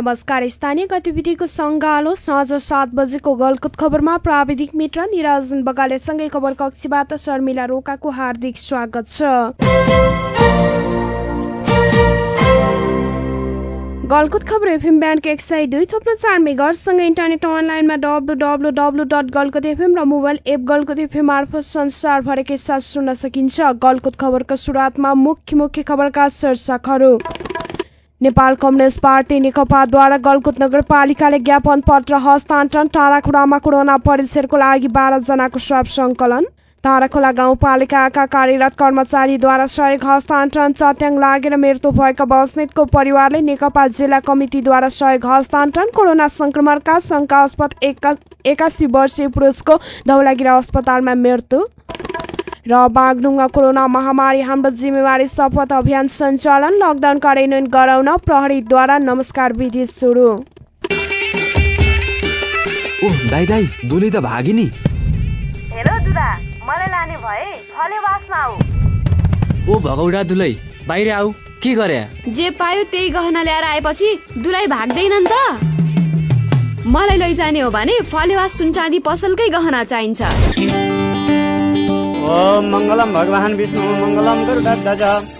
नमस्कार। स्थानीय गतिविधिको सङ्गालो साँझ सात बजेको गलकुत खबरमा प्राविधिक मित्र निराजन बगालेसँगै खबर कक्षीबाट शर्मिला रोकाको हार्दिक स्वागत छ। गलकुत खबर एफएम ब्यान्डको एक सय दुई थप्लो चार मेगरसँगै इन्टरनेट अनलाइनमा W W W dot Galkot FM र मोबाइल एप गलकुत एफएम मार्फत संसारभरिकै साथ सुन्न सकिन्छ। गलकुत खबरको सुरुवातमा मुख्य मुख्य खबरका शीर्षकहरू। नेपाल कम्युनिस्ट पार्टी नेकपाद्वारा गलकुट नगरपालिकाले ज्ञापन पत्र हस्तान्तरण टाढाखुडामा कोरोना परीक्षणको लागि बाह्रजनाको स्वाब सङ्कलन ताराखोला गाउँपालिकाका कार्यरत कर्मचारीद्वारा सहयोग हस्तान्तरण चट्याङ लागेर मृत्यु भएका बस्नेतको परिवारले नेकपा जिल्ला कमिटीद्वारा सहयोग हस्तान्तरण कोरोना संक्रमणका शङ्कास्पद एका एकासी वर्षीय पुरुषको धौलागिरा अस्पतालमा मृत्यु। र बागलुङमा कोरोना महामारी हाम्रो जिम्मेवारी शपथ अभियान सञ्चालन लकडाउन कार्यान्वयन गराउन प्रहरीद्वारा नमस्कार विधि सुरु। ओह दाइ दाइ दुली त भागी नि। हेलो दुदा मलाई लाने भए फलेवासमा आऊ। ओ भगौडा दुलै बाहिर आऊ के गरे? जे पायो त्यही गहना ल्याएर आएपछि दुलाई भाग्दैनन् त। मलाई लैजाने हो भने फलेवास सुनचाँदी पसलकै गहना चाहिन्छ। ओम मङ्गलम भगवान् विष्णु मङ्गलम गरुडध्वज।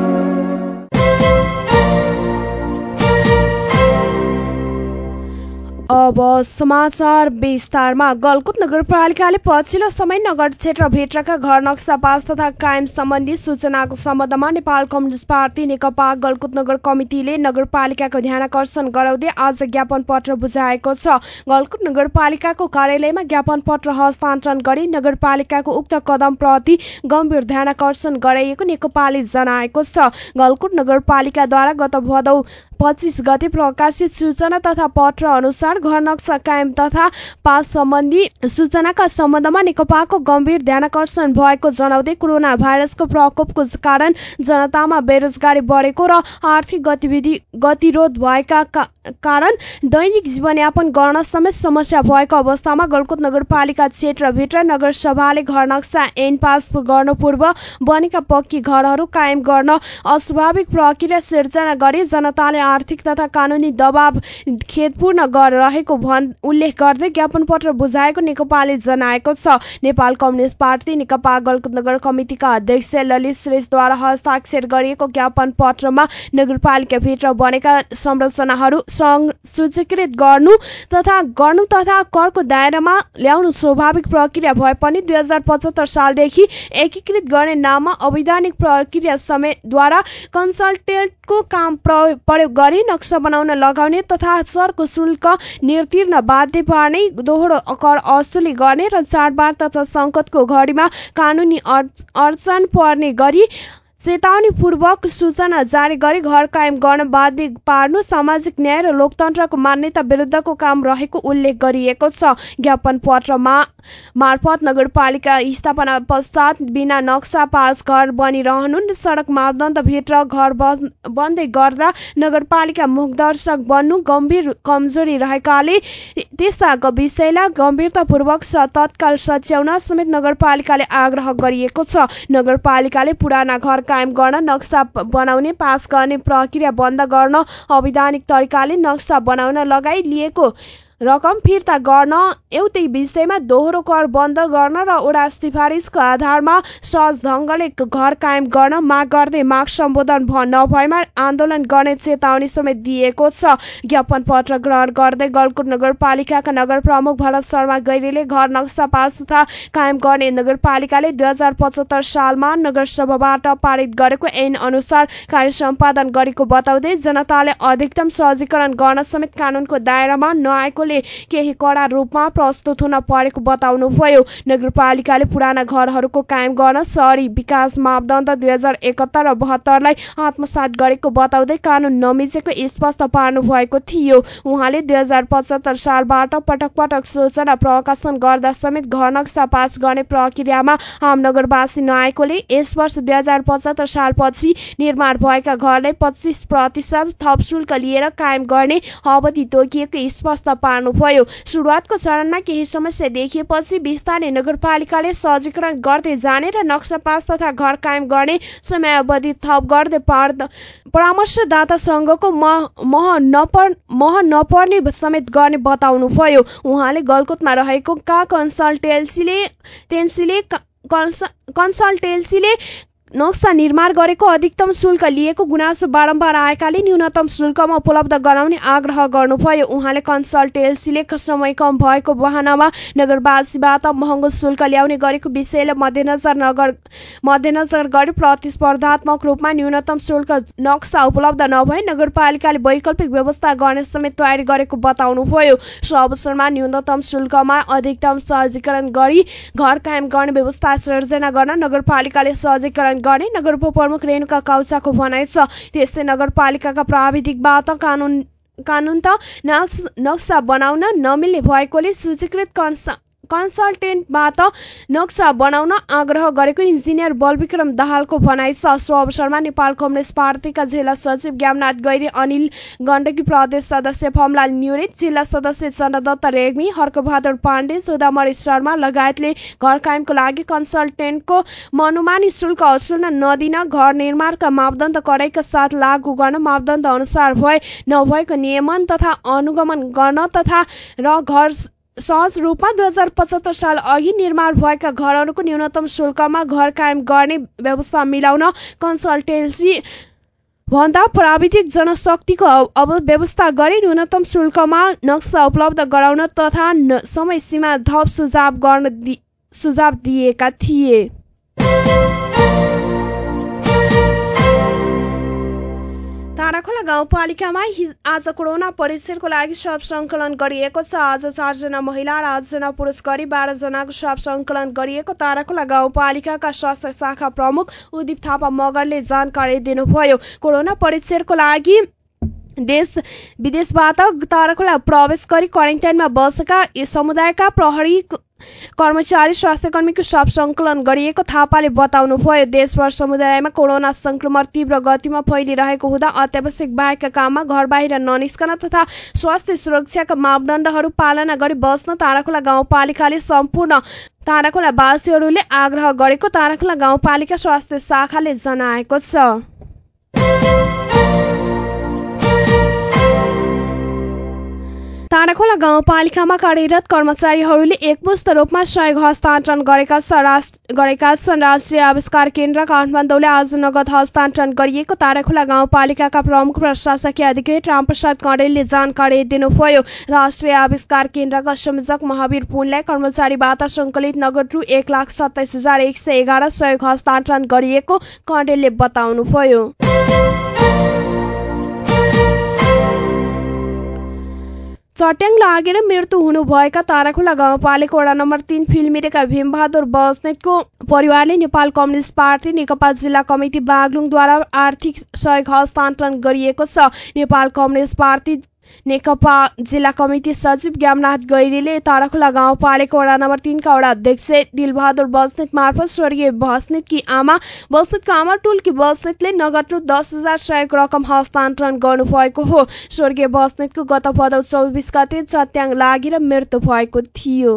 अब समाचार विस्तारमा। गलकुट नगरपालिकाले पछिल्लो समय नगर क्षेत्रभित्रका घर नक्सा पास तथा कायम सम्बन्धी सूचनाको सम्बन्धमा नेपाल कम्युनिस्ट पार्टी नेकपा गलकुट नगर कमिटीले नगरपालिकाको ध्यान आकर्षण गराउँदै आज ज्ञापन पत्र बुझाएको छ। गलकुट नगरपालिकाको कार्यालयमा ज्ञापन पत्र हस्तान्तरण गरी नगरपालिकाको उक्त कदमप्रति गम्भीर ध्यान आकर्षण गराइएको नेकपाले जनाएको छ। गलकुट नगरपालिकाद्वारा गत भदौ पच्चिस गते प्रकाशित सूचना तथा पत्र अनुसार घर नक्सा कायम तथा पास सम्बन्धी सूचनाका सम्बन्धमा नेकपाको गम्भीर ध्यानकर्षण भएको जनाउँदै कोरोना भाइरसको प्रकोपको कारण जनतामा बेरोजगारी बढेको र आर्थिक गतिविधि गतिरोध भएका कारण दैनिक जीवनयापन गर्न समेत समस्या भएको अवस्थामा गलकुट नगरपालिका क्षेत्रभित्र नगरसभाले घर नक्सा एन पास गर्नु पूर्व बनेका पक्की घरहरू कायम गर्न अस्वाभाविक प्रक्रिया सिर्जना गरी जनताले आर्थिक तथा कानुनी दबाव खेदपूर्ण रहेको भन् उल्लेख गर्दै ज्ञापन पत्र बुझाएको नेकपाले जनाएको छ। नेपाल कम्युनिस्ट पार्टी नेकपा गलकुट नगर कमिटिका अध्यक्ष ललित श्रेष्ठद्वारा हस्ताक्षर गरिएको ज्ञापन पत्रमा नगरपालिकाभित्र बनेका संरचनाहरू सूचीकृत गर्नु तथा गर्नु तथा करको दायरामा ल्याउनु स्वाभाविक प्रक्रिया भए पनि दुई हजार पचहत्तर सालदेखि एकीकृत गर्ने नाममा अवैधानिक प्रक्रिया समेतद्वारा कन्सल्टेन्टको काम प्रयोग गरी नक्सा बनाउन लगाउने तथा सरको शुल्क निर्तीर्ण बाध्य पार्ने दोहोरो कर असुली गर्ने र चाडबाड तथा सङ्कटको घडीमा कानुनी अडचन पर्ने गरी चेतावनीपूर्वक सूचना जारी गरी घर कायम गर्न बाध्य पार्नु सामाजिक न्याय र लोकतन्त्रको मान्यता विरुद्धको काम रहेको उल्लेख गरिएको छ। ज्ञापन पत्रमा मार्फत नगरपालिका स्थापना पश्चात बिना नक्सा पास घर बनिरहनु सडक मापदण्डभित्र घर बन्दै गर्दा नगरपालिका मुखदर्शक बन्नु गम्भीर कमजोरी रहेकाले त्यस्ता विषयलाई गम्भीरतापूर्वक तत्काल सच्याउन समेत नगरपालिकाले आग्रह गरिएको छ। नगरपालिकाले पुराना घर कायम गर्न नक्सा बनाउने पास गर्ने प्रक्रिया बन्द गर्न अवैधानिक तरिकाले नक्सा बनाउन लगाइलिएको रकम फिर्ता गर्न एउटै विषयमा दोहोरो कर बन्द गर्न र वडा सिफारिसको आधारमा सहज ढङ्गले घर कायम गर्न माग गर्दै माग सम्बोधन नभएमा आन्दोलन गर्ने चेतावनी समेत दिएको छ। ज्ञापन पत्र ग्रहण गर्दै गलकुट नगरपालिकाका नगर प्रमुख भरत शर्मा गैरीले घर नक्सा पास तथा कायम गर्ने नगरपालिकाले दुई हजार पचहत्तर सालमा नगरसभाबाट पारित गरेको ऐन अनुसार कार्य सम्पादन गरेको बताउँदै जनताले अधिकतम सहजीकरण गर्न समेत कानूनको दायरामा नआएकोले केही कडा रूपमा प्रस्तुत हुन परेको बताउनुभयो। नगरपालिकाले पुराना घरहरूको कायम गर्न सहरी विकास मापदण्ड दुई हजार एकहत्तर र बहत्तरलाई आत्मसात गरेको बताउँदै कानून नमिचेको स्पष्ट पार्नु भएको थियो। उहाँले दुई हजार पचहत्तर सालबाट पटक पटक सूचना प्रकाशन गर्दा समेत घर नक्सा पास गर्ने प्रक्रियामा आम नगरवासी नआएकोले यस वर्ष दुई हजार पचहत्तर सालपछि निर्माण भएका घरलाई पच्चिस प्रतिशत थप शुल्क लिएर कायम गर्ने अवधि तोकिएको स्पष्ट पार्नुभयो सुरुवातको चरणमा केही समस्या देखिएपछि बिस्तारै नगरपालिकाले सहजीकरण गर्दै जाने र नक्सा पास तथा घर कायम गर्ने समयावधि थप गर्दै परामर्शदातासँगको मह नपर मह नपर्ने समेत गर्ने बताउनुभयो उहाँले गलकुटमा रहेको का कन्सल्टेन्सीले टेन्सीले कन्सल्टेन्सीले नक्सा निर्माण गरेको अधिकतम शुल्क लिएको गुनासो बारम्बार आएकाले न्यूनतम शुल्कमा उपलब्ध गराउने आग्रह गर्नुभयो। उहाँले कन्सल्टेन्सीले समय कम भएको बहानामा नगरवासीबाट महँगो शुल्क ल्याउने गरेको विषयलाई मध्यनजर नगर मध्यनजर गरी प्रतिस्पर्धात्मक रूपमा न्यूनतम शुल्क नक्सा उपलब्ध नभए नगरपालिकाले वैकल्पिक व्यवस्था गर्ने समेत तयारी गरेको बताउनुभयो। सो अवसरमा न्यूनतम शुल्कमा अधिकतम सहजीकरण गरी घर कायम गर्ने व्यवस्था सिर्जना गर्न नगरपालिकाले सहजीकरण गर्ने नगर प्रमुख रेणुका काउचाको भनाइ छ। त्यस्तै नगरपालिकाका प्राविधिकबाट कानुन कानुन त नक्सा बनाउन नमिल्ने भएकोले सूचीकृत कन्सल्टेन्टबाट नक्सा बनाउन आग्रह गरेको इन्जिनियर बलविक्रम दाहालको भनाइ छ। सो अवसरमा नेपाल कम्युनिस्ट पार्टीका जिल्ला सचिव ज्ञाननाथ गैरी अनिल गण्डकी प्रदेश सदस्य फमलाल न्युरित जिल्ला सदस्य चन्द्रदत्त रेग्मी हर्कबहादुर पाण्डे सुधामणि शर्मा लगायतले घर कायमको लागि कन्सल्टेन्टको मनोमानी शुल्क असुल्न नदिन घर निर्माणका मापदण्ड कडाइका साथ लागू गर्न मापदण्ड अनुसार भए नभएको नियमन तथा अनुगमन गर्न तथा र घर सहज रूपमा दुई हजार पचहत्तर साल अघि निर्माण भएका घरहरूको न्यूनतम शुल्कमा घर कायम गर्ने व्यवस्था मिलाउन कन्सल्टेन्सी भन्दा प्राविधिक जनशक्तिको अब व्यवस्था गरी न्यूनतम शुल्कमा नक्सा उपलब्ध गराउन तथा समय सीमा थप सुझाव गर्न सुझाव दिएका थिए। ताराखोला गाउँपालिकामा आज कोरोना परीक्षणको लागि स्वाब सङ्कलन गरिएको छ। आज चारजना महिला र आठजना पुरुष गरी बाह्रजनाको स्वाब सङ्कलन गरिएको ताराखोला गाउँपालिकाका स्वास्थ्य शाखा प्रमुख उदीप थापा मगरले जानकारी दिनुभयो। कोरोना परीक्षणको लागि देश विदेशबाट ताराखोला प्रवेश गरी क्वारेन्टाइनमा बसेका समुदायका प्रहरी कर्मचारी स्वास्थ्य कर्मीको स्वाप सङ्कलन गरिएको थापाले बताउनुभयो। देशभर समुदायमा कोरोना संक्रमण तीव्र गतिमा फैलिरहेको हुँदा अत्यावश्यक बाहेकका काममा घर बाहिर ननिस्कन तथा स्वास्थ्य सुरक्षाका मापदण्डहरू पालना गरी बस्न ताराखोला गाउँपालिकाले सम्पूर्ण ताराखोला वासीहरूले आग्रह गरेको ताराखोला गाउँपालिका स्वास्थ्य शाखाले जनाएको छ। ताराखोला गाउँपालिकामा कार्यरत कर्मचारीहरूले एकमुष्ट रूपमा सहयोग हस्तान्तरण गरेका गरेका छन्। राष्ट्रिय आविष्कार केन्द्र काठमाडौँले आज नगद हस्तान्तरण गरिएको ताराखोला गाउँपालिकाका प्रमुख प्रशासकीय अधिकृत रामप्रसाद कडेलले जानकारी दिनुभयो। राष्ट्रिय आविष्कार केन्द्रका संयोजक महावीर पुनलाई कर्मचारीबाट सङ्कलित नगद रु एक लाख सत्ताइस हजार एक सय एघार सहयोग हस्तान्तरण गरिएको कडेलले बताउनुभयो। चट्याङ लागेर मृत्यु हुनुभएका ताराखोला गाउँपालिका वडा नम्बर तीन फिल्मिरेका भीमबहादुर बस्नेतको परिवारले नेपाल कम्युनिस्ट पार्टी नेकपा जिल्ला कमिटी बागलुङद्वारा आर्थिक सहयोग हस्तान्तरण गरिएको छ। नेपाल कम्युनिस्ट पार्टी नेकपा जिल्ला कमिटी सचिव ज्ञामनाथ गैरीले ताराखोला गाउँपालिका वडा नम्बर तिनका वडा अध्यक्ष दिलबहादुर बस्नेत मार्फत स्वर्गीय बस्नेतकी आमा बस्नेतको आमा टुल्की बस्नेतले नगद रु दस हजार सहयोग रकम हस्तान्तरण गर्नुभएको हो। स्वर्गीय बस्नेतको गत भदौ चौबिस गते चट्याङ लागेर मृत्यु भएको थियो।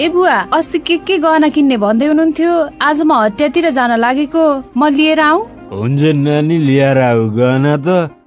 ए बुवा अस्ति के के गहना किन्ने भन्दै हुनुहुन्थ्यो? आज म हटियातिर जान लागेको। म लिएर आऊ हुन्छ नानी लिएर आऊ। गहना त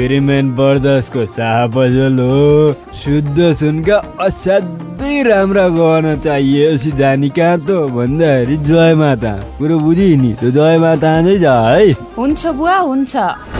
पेरिमेन बर्दसको शाह पसल हो शुद्ध सुनका असाध्यै राम्रा गहना चाहिएपछि जानी कहाँ त भन्दाखेरि जय माता। कुरो बुझि नि त्यो जय माता नै है। हुन्छ बुवा हुन्छ।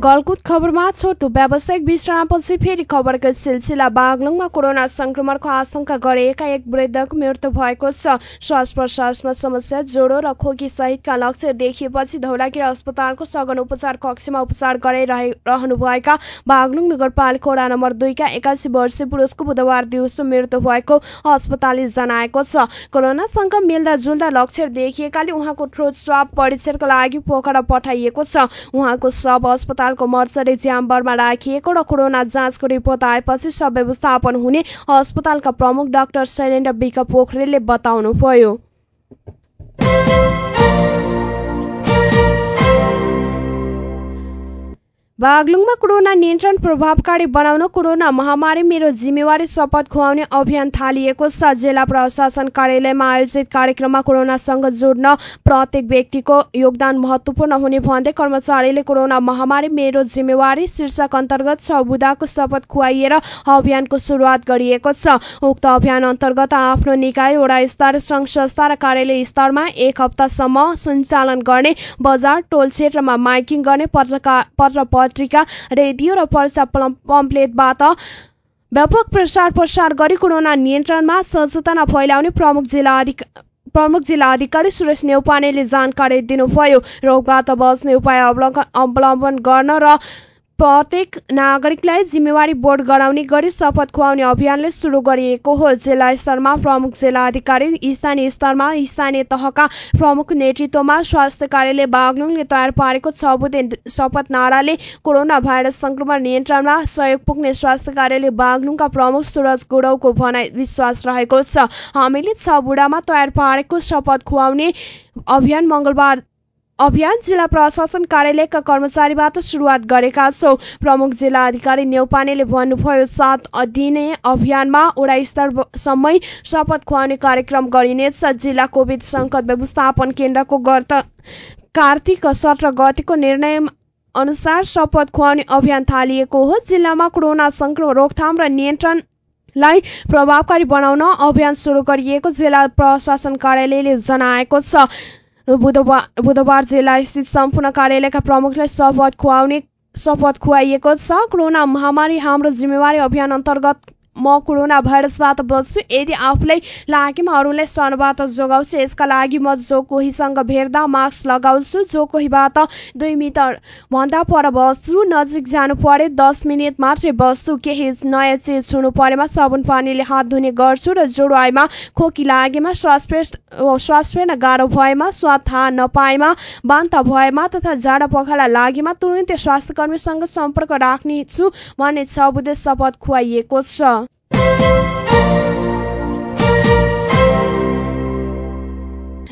गलकुट खबरमा छोटो व्यावसायिक विश्रामपछि फेरि खबरको सिलसिला बागलुङमा कोरोना संक्रमणको आशंका गरेका एक वृद्धको मृत्यु भएको छ। श्वास प्रश्वासमा समस्या ज्वरो र खोकी सहितका लक्षण देखिएपछि धौलागिरी अस्पतालको सघन उपचार कक्षमा उपचार गराइरहनुभएका बागलुङ नगरपालिका वडा नम्बर दुईका एकासी वर्षीय पुरुषको बुधबार दिउँसो मृत्यु भएको अस्पतालले जनाएको छ। कोरोनासँग मिल्दा जुल्दा लक्षण देखिएकाले उहाँको थ्रोट स्वाब परीक्षणको लागि पोखरा पठाइएको छ। उहाँको सब अस्पताल अस्पतालको मर्चरी च्याम्बरमा राखिएको र कोरोना जाँचको रिपोर्ट आएपछि सब व्यवस्थापन हुने अस्पतालका प्रमुख डाक्टर शैलेन्द्र विक पोखरेलले बताउनुभयो बागलुङमा कोरोना नियन्त्रण प्रभावकारी बनाउन कोरोना महामारी मेरो जिम्मेवारी शपथ खुवाउने अभियान थालिएको छ। जिल्ला प्रशासन कार्यालयमा आयोजित कार्यक्रममा कोरोनासँग जोड्न प्रत्येक व्यक्तिको योगदान महत्वपूर्ण हुने भन्दै कर्मचारीले कोरोना महामारी मेरो जिम्मेवारी शीर्षक अन्तर्गत छ बुदाको शपथ खुवाइएर अभियानको सुरुवात गरिएको छ। उक्त अभियान अन्तर्गत आफ्नो निकाय वडा स्तर सङ्घ संस्था र कार्यालय स्तरमा एक हप्तासम्म सञ्चालन गर्ने बजार टोल क्षेत्रमा माइकिङ गर्ने पत्रकार पत्र पत्रिका रेडियो र पर्चा पम्पलेटबाट व्यापक प्रचार प्रसार गरी कोरोना नियन्त्रणमा सचेतना फैलाउने प्रमुख जिल्ला प्रमुख जिल्ला अधिकारी सुरेश नेउपानेले जानकारी दिनुभयो। रोगबाट बच्ने उपाय अवलम्बन गर्न र प्रत्येक नागरिकलाई जिम्मेवारी बोर्ड गराउने गरी शपथ खुवाउने अभियानले सुरु गरिएको हो। जिल्ला स्तरमा प्रमुख जिल्ला अधिकारी स्थानीय स्तरमा स्थानीय तहका प्रमुख नेतृत्वमा स्वास्थ्य कार्यालय बागलुङले तयार पारेको छ बुधे शपथ नाराले कोरोना भाइरस संक्रमण नियन्त्रणमा सहयोग पुग्ने स्वास्थ्य कार्यालय बागलुङका प्रमुख सुरज गुडौको भनाइ विश्वास रहेको छ। हामीले छ बुढामा तयार पारेको शपथ खुवाउने अभियान मङ्गलबार अभियान जिल्ला प्रशासन कार्यालयका कर्मचारीबाट सुरुवात गरेका छौँ। प्रमुख जिल्ला अधिकारी नेउपानेले भन्नुभयो सात दिने अभियानमा वडा स्तरसम्मै शपथ खुवाउने कार्यक्रम गरिनेछ। जिल्ला कोभिड सङ्कट व्यवस्थापन केन्द्रको गत कार्तिक सत्र गतिको निर्णय अनुसार शपथ खुवाउने अभियान थालिएको हो। जिल्लामा कोरोना संक्रमण रोकथाम र नियन्त्रणलाई प्रभावकारी बनाउन अभियान सुरु गरिएको जिल्ला प्रशासन कार्यालयले जनाएको छ। बुधबार बुधबार जिल्ला स्थित सम्पूर्ण कार्यालयका प्रमुखलाई शपथ खुवाउने शपथ खुवाइएको छ। कोरोना महामारी हाम्रो जिम्मेवारी अभियान अन्तर्गत म कोरोना भाइरसबाट बच्छु यदि आफूलाई लागेमा अरूलाई सनबाट जोगाउँछु यसका लागि म जो कोहीसँग भेट्दा मास्क लगाउँछु जो कोहीबाट दुई मिटर भन्दा पर बस्छु नजिक जानु परे दस मिनट मात्रै बस्छु केही नयाँ चिज छुनु परेमा साबुन पानीले हात धुने गर्छु र जोडो आएमा खोकी लागेमा श्वास श्वास फेर्न गाह्रो भएमा स्वाद थाहा नपाएमा बान्ता भएमा तथा जाडा पखाला लागेमा तुरन्तै स्वास्थ्य कर्मीसँग सम्पर्क राख्नेछु भन्ने छ बुधे शपथ खुवाइएको छ।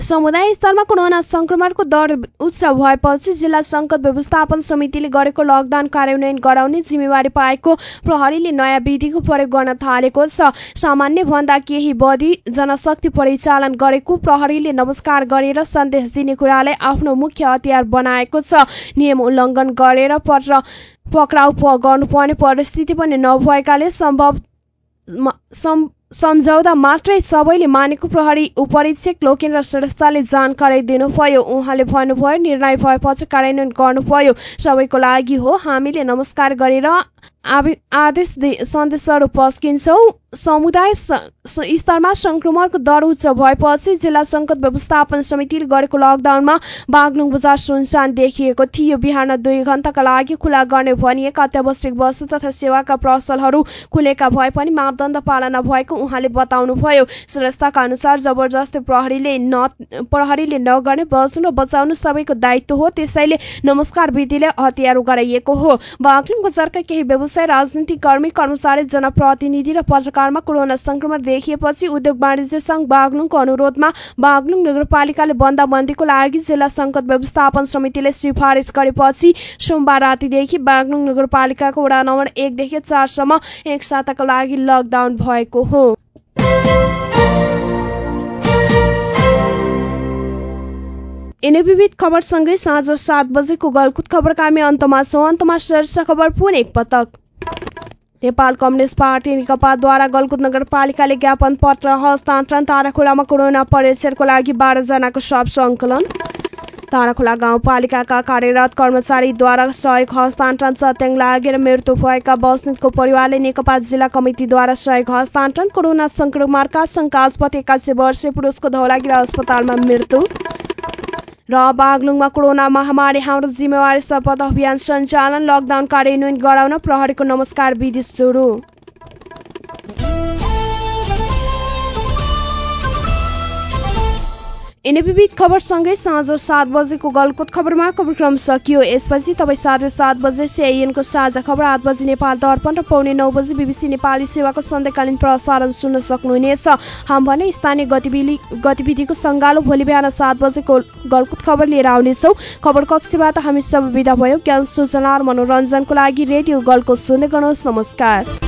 समुदाय स्तरमा कोरोना संक्रमणको दर उच्च भएपछि जिल्ला सङ्कट व्यवस्थापन समितिले गरेको लकडाउन कार्यान्वयन गराउने जिम्मेवारी पाएको प्रहरीले नयाँ विधिको प्रयोग गर्न थालेको छ। सामान्य भन्दा केही बढी जनशक्ति परिचालन गरेको प्रहरीले नमस्कार गरेर सन्देश दिने कुरालाई आफ्नो मुख्य हतियार बनाएको छ। नियम उल्लङ्घन गरेर पत्र पक्राउ गर्नुपर्ने परिस्थिति पनि नभएकाले सम्भव सम्झौता मात्रै सबैले मानेको प्रहरी उपरीक्षक लोकेन्द्र श्रेष्ठले जानकारी दिनुभयो। उहाँले भन्नुभयो निर्णय भएपछि कार्यान्वयन गर्नुभयो। सबैको लागि हो। हामीले नमस्कार गरेर आदेश सन्देशहरू पस्किन्छौँ। समुदाय स्तरमा संक्रमणको दर उच्च भएपछि जिल्ला सङ्कट व्यवस्थापन समितिले गरेको लकडाउनमा बागलुङ बजार सुनसान देखिएको थियो। बिहान दुई घण्टाका लागि खुला गर्ने भनिएका अत्यावश्यक वस्तु तथा सेवाका पसलहरू खुलेका भए पनि मापदण्ड पालना भएको उहाँले बताउनुभयो। श्रेष्ठका अनुसार जबरजस्ती प्रहरीले न प्रहरीले नगर्ने बस्नु र बचाउनु सबैको दायित्व हो। त्यसैले नमस्कार विधिले हतियार गराइएको हो। बागलुङ बजारका केही व्यवसाय राजनीतिक कर्मी कर्मचारी जनप्रतिनिधि र पत्रकारमा कोरोना संक्रमण देखिएपछि उद्योग वाणिज्य संघ बागलुङको अनुरोधमा बागलुङ नगरपालिकाले बन्दाबन्दीको लागि जिल्ला सङ्कट व्यवस्थापन समितिले सिफारिस गरेपछि सोमबार रातिदेखि बागलुङ नगरपालिकाको वडा नम्बर एकदेखि चारसम्म एक साताको लागि लकडाउन भएको हो। यिनै विविध खबरसँगै साँझ सात बजेको गलकुट खबरका हामी अन्तमा छौँ। अन्तमा शीर्ष खबर पुनः एकपटक नेपाल कम्युनिस्ट पार्टी नेकपाद्वारा गलकुट नगरपालिकाले ज्ञापन पत्र हस्तान्तरण ताराखोलामा कोरोना परीक्षणको लागि बाह्रजनाको सब सङ्कलन। ताराखोला गाउँपालिकाका कार्यरत कर्मचारीद्वारा सहयोग हस्तान्तरण सत्याङ लागेर मृत्यु भएका बस्नेतको परिवारले नेकपा जिल्ला कमिटीद्वारा सहयोग हस्तान्तरण कोरोना संक्रमणका शङ्कास्पद एकासी वर्षीय पुरुषको धौलागिरी अस्पतालमा मृत्यु। र बागलुङमा कोरोना महामारी हाम्रो जिम्मेवारी शपथ अभियान सञ्चालन लकडाउन कार्यान्वयन गराउन प्रहरीको नमस्कार विधि सुरु यिनै विविध खबरसँगै साँझ सात बजेको गलकोट खबरमा कार्यक्रम सकियो। यसपछि तपाईँ साढे सात बजे सिआइएनको साझा खबर आठ बजी नेपाल दर्पण र पौने नौ बजी बिबिसी नेपाली सेवाको सन्ध्याकालीन प्रसारण सुन्न सक्नुहुनेछ। हाम भने स्थानीय गतिविधि गतिविधिको सङ्गालो भोलि बिहान सात बजेको गलकुत खबर लिएर आउनेछौँ। खबर कक्षबाट हामी सब विदा भयो। ज्ञान सूचना र मनोरञ्जनको लागि रेडियो गलको सुन्दै गर्नुहोस्। नमस्कार।